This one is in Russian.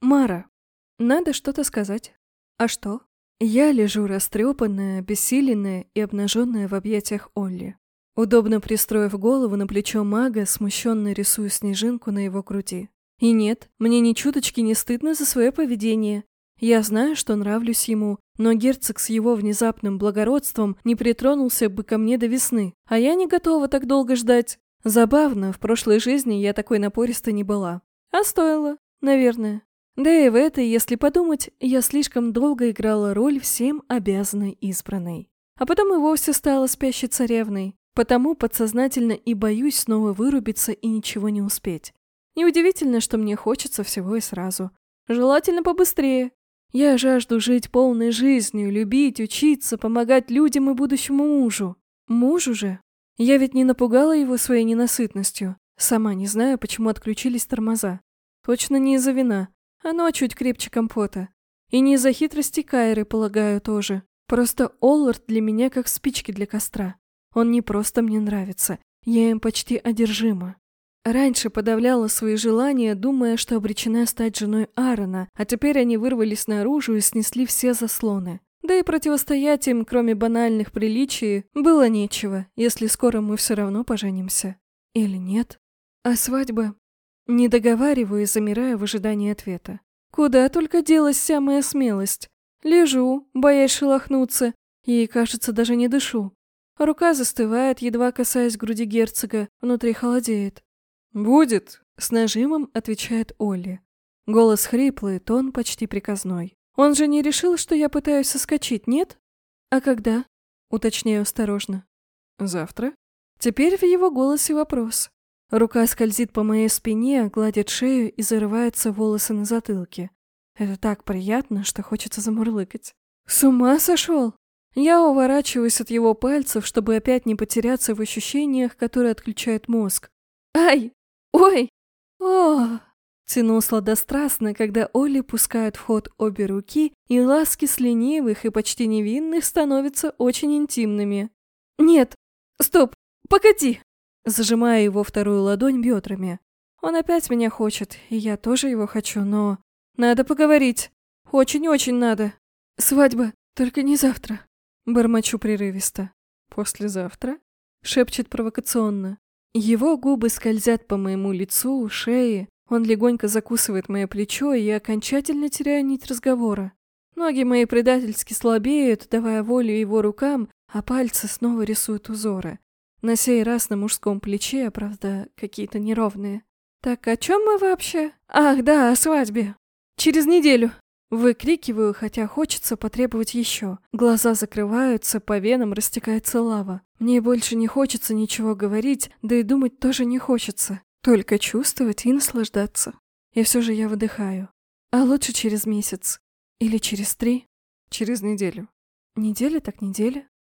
Мара. Надо что-то сказать. А что? Я лежу растрепанная, обессиленная и обнаженная в объятиях Олли. Удобно пристроив голову на плечо мага, смущенно рисую снежинку на его груди. И нет, мне ни чуточки не стыдно за свое поведение. Я знаю, что нравлюсь ему, но герцог с его внезапным благородством не притронулся бы ко мне до весны, а я не готова так долго ждать. Забавно, в прошлой жизни я такой напористой не была. А стоило, наверное. Да и в этой, если подумать, я слишком долго играла роль всем обязанной избранной. А потом и вовсе стала спящей царевной, потому подсознательно и боюсь снова вырубиться и ничего не успеть. Неудивительно, что мне хочется всего и сразу. Желательно побыстрее. Я жажду жить полной жизнью, любить, учиться, помогать людям и будущему мужу. Мужу же? Я ведь не напугала его своей ненасытностью. Сама не знаю, почему отключились тормоза. Точно не из-за вина. Оно чуть крепче компота. И не из-за хитрости Кайры, полагаю, тоже. Просто Оллард для меня как спички для костра. Он не просто мне нравится, я им почти одержима. Раньше подавляла свои желания, думая, что обречена стать женой Аарона, а теперь они вырвались наружу и снесли все заслоны. Да и противостоять им, кроме банальных приличий, было нечего, если скоро мы все равно поженимся. Или нет? А свадьба? Не договариваю и замираю в ожидании ответа. Куда только делась вся моя смелость? Лежу, боясь шелохнуться, и, кажется, даже не дышу. Рука застывает, едва касаясь груди герцога, внутри холодеет. «Будет», — с нажимом отвечает Олли. Голос хриплый, тон почти приказной. Он же не решил, что я пытаюсь соскочить, нет? А когда? Уточняю осторожно. Завтра. Теперь в его голосе вопрос. Рука скользит по моей спине, гладит шею и зарывается волосы на затылке. Это так приятно, что хочется замурлыкать. С ума сошел? Я уворачиваюсь от его пальцев, чтобы опять не потеряться в ощущениях, которые отключают мозг. Ай! Ой! О! Тяну сладострастно, когда Олли пускает в ход обе руки, и ласки с ленивых и почти невинных становятся очень интимными. «Нет! Стоп! Погоди!» Зажимаю его вторую ладонь бедрами. Он опять меня хочет, и я тоже его хочу, но... Надо поговорить. Очень-очень надо. Свадьба, только не завтра. Бормочу прерывисто. Послезавтра? Шепчет провокационно. Его губы скользят по моему лицу, шее, он легонько закусывает мое плечо, и я окончательно теряю нить разговора. Ноги мои предательски слабеют, давая волю его рукам, а пальцы снова рисуют узоры. На сей раз на мужском плече, правда, какие-то неровные. Так о чем мы вообще? Ах, да, о свадьбе. Через неделю. Выкрикиваю, хотя хочется потребовать еще. Глаза закрываются, по венам растекается лава. Мне больше не хочется ничего говорить, да и думать тоже не хочется. Только чувствовать и наслаждаться. И все же я выдыхаю. А лучше через месяц. Или через три. Через неделю. Неделя так неделя.